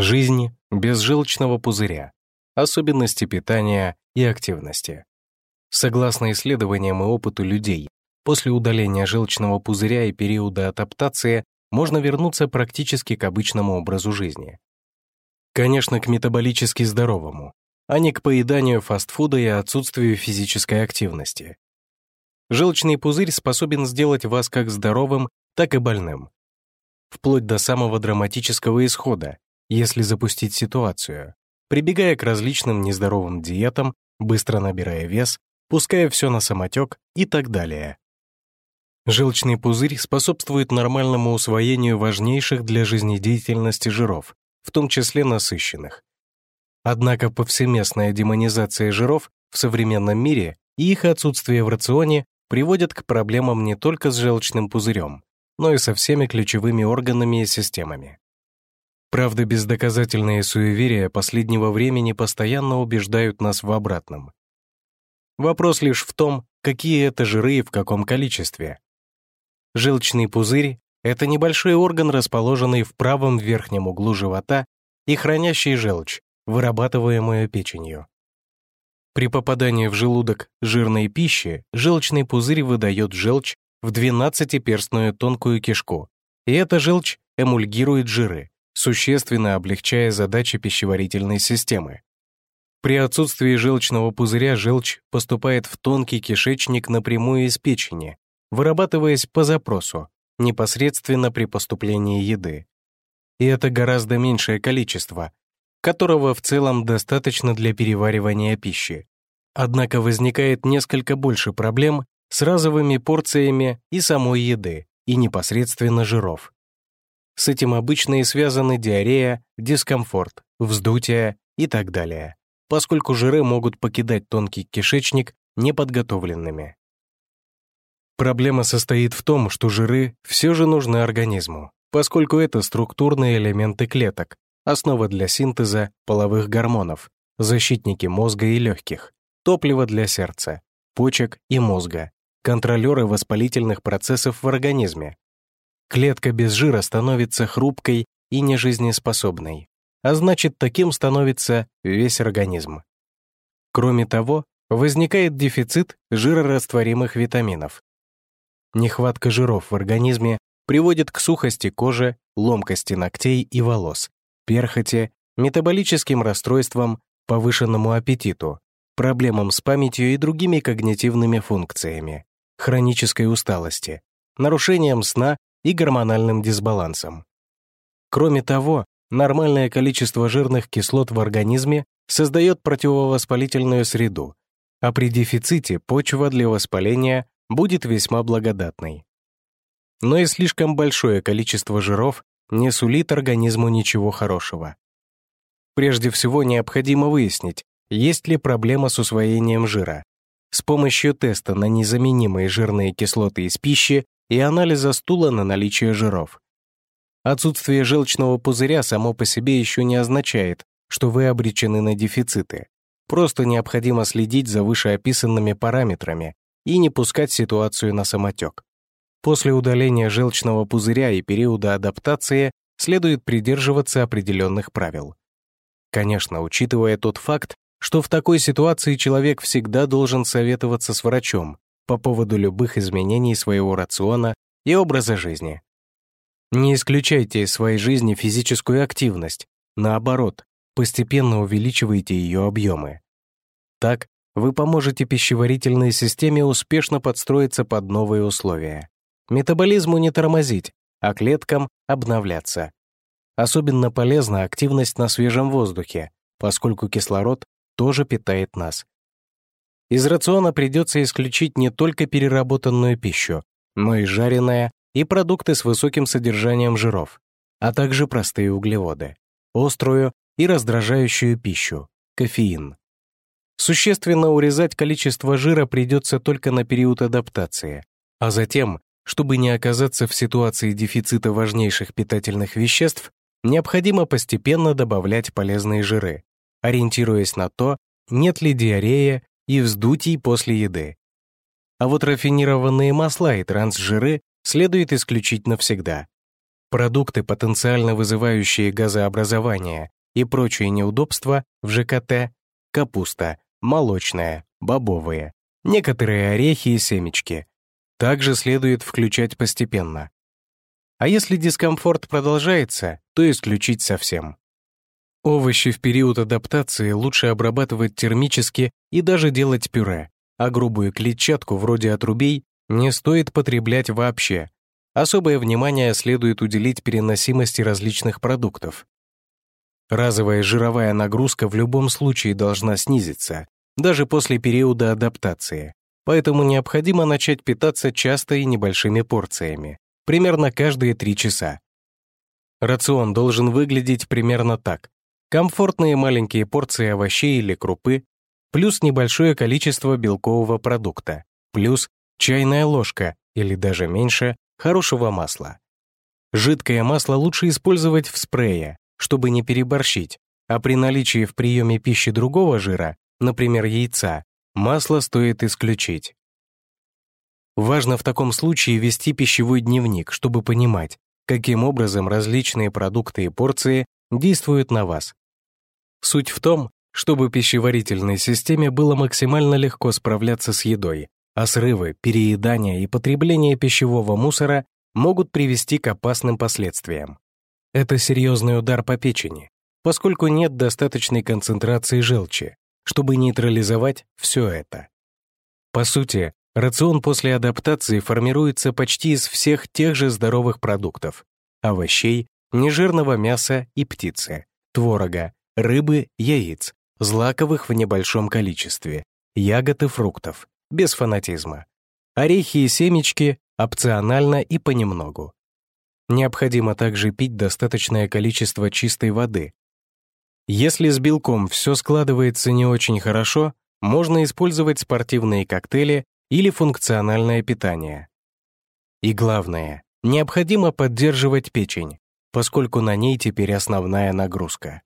Жизнь без желчного пузыря. Особенности питания и активности. Согласно исследованиям и опыту людей, после удаления желчного пузыря и периода адаптации можно вернуться практически к обычному образу жизни. Конечно, к метаболически здоровому, а не к поеданию фастфуда и отсутствию физической активности. Желчный пузырь способен сделать вас как здоровым, так и больным. Вплоть до самого драматического исхода, если запустить ситуацию, прибегая к различным нездоровым диетам, быстро набирая вес, пуская все на самотек и так далее. Желчный пузырь способствует нормальному усвоению важнейших для жизнедеятельности жиров, в том числе насыщенных. Однако повсеместная демонизация жиров в современном мире и их отсутствие в рационе приводят к проблемам не только с желчным пузырем, но и со всеми ключевыми органами и системами. Правда, бездоказательные суеверия последнего времени постоянно убеждают нас в обратном. Вопрос лишь в том, какие это жиры и в каком количестве. Желчный пузырь — это небольшой орган, расположенный в правом верхнем углу живота и хранящий желчь, вырабатываемую печенью. При попадании в желудок жирной пищи желчный пузырь выдает желчь в 12-перстную тонкую кишку, и эта желчь эмульгирует жиры, существенно облегчая задачи пищеварительной системы. При отсутствии желчного пузыря желчь поступает в тонкий кишечник напрямую из печени, вырабатываясь по запросу, непосредственно при поступлении еды. И это гораздо меньшее количество, которого в целом достаточно для переваривания пищи. Однако возникает несколько больше проблем с разовыми порциями и самой еды, и непосредственно жиров. С этим обычно и связаны диарея, дискомфорт, вздутие и так далее, поскольку жиры могут покидать тонкий кишечник неподготовленными. Проблема состоит в том, что жиры все же нужны организму, поскольку это структурные элементы клеток, основа для синтеза половых гормонов, защитники мозга и легких, топливо для сердца, почек и мозга, контролеры воспалительных процессов в организме, Клетка без жира становится хрупкой и нежизнеспособной, а значит, таким становится весь организм. Кроме того, возникает дефицит жирорастворимых витаминов. Нехватка жиров в организме приводит к сухости кожи, ломкости ногтей и волос, перхоти, метаболическим расстройствам, повышенному аппетиту, проблемам с памятью и другими когнитивными функциями, хронической усталости, нарушением сна и гормональным дисбалансом. Кроме того, нормальное количество жирных кислот в организме создает противовоспалительную среду, а при дефиците почва для воспаления будет весьма благодатной. Но и слишком большое количество жиров не сулит организму ничего хорошего. Прежде всего необходимо выяснить, есть ли проблема с усвоением жира. С помощью теста на незаменимые жирные кислоты из пищи и анализа стула на наличие жиров. Отсутствие желчного пузыря само по себе еще не означает, что вы обречены на дефициты. Просто необходимо следить за вышеописанными параметрами и не пускать ситуацию на самотек. После удаления желчного пузыря и периода адаптации следует придерживаться определенных правил. Конечно, учитывая тот факт, что в такой ситуации человек всегда должен советоваться с врачом, по поводу любых изменений своего рациона и образа жизни. Не исключайте из своей жизни физическую активность, наоборот, постепенно увеличивайте ее объемы. Так вы поможете пищеварительной системе успешно подстроиться под новые условия. Метаболизму не тормозить, а клеткам обновляться. Особенно полезна активность на свежем воздухе, поскольку кислород тоже питает нас. Из рациона придется исключить не только переработанную пищу, но и жареное и продукты с высоким содержанием жиров, а также простые углеводы, острую и раздражающую пищу, кофеин. Существенно урезать количество жира придется только на период адаптации, а затем, чтобы не оказаться в ситуации дефицита важнейших питательных веществ, необходимо постепенно добавлять полезные жиры, ориентируясь на то, нет ли диареи и вздутий после еды. А вот рафинированные масла и трансжиры следует исключить навсегда. Продукты, потенциально вызывающие газообразование и прочие неудобства в ЖКТ, капуста, молочная, бобовые, некоторые орехи и семечки, также следует включать постепенно. А если дискомфорт продолжается, то исключить совсем. Овощи в период адаптации лучше обрабатывать термически и даже делать пюре, а грубую клетчатку вроде отрубей не стоит потреблять вообще. Особое внимание следует уделить переносимости различных продуктов. Разовая жировая нагрузка в любом случае должна снизиться, даже после периода адаптации, поэтому необходимо начать питаться часто и небольшими порциями, примерно каждые 3 часа. Рацион должен выглядеть примерно так. Комфортные маленькие порции овощей или крупы, плюс небольшое количество белкового продукта, плюс чайная ложка или даже меньше хорошего масла. Жидкое масло лучше использовать в спрее, чтобы не переборщить, а при наличии в приеме пищи другого жира, например, яйца, масло стоит исключить. Важно в таком случае вести пищевой дневник, чтобы понимать, каким образом различные продукты и порции действуют на вас. Суть в том, чтобы пищеварительной системе было максимально легко справляться с едой, а срывы, переедание и потребление пищевого мусора могут привести к опасным последствиям. Это серьезный удар по печени, поскольку нет достаточной концентрации желчи, чтобы нейтрализовать все это. По сути, рацион после адаптации формируется почти из всех тех же здоровых продуктов — овощей, нежирного мяса и птицы, творога, рыбы, яиц, злаковых в небольшом количестве, ягод и фруктов, без фанатизма. Орехи и семечки опционально и понемногу. Необходимо также пить достаточное количество чистой воды. Если с белком все складывается не очень хорошо, можно использовать спортивные коктейли или функциональное питание. И главное, необходимо поддерживать печень, поскольку на ней теперь основная нагрузка.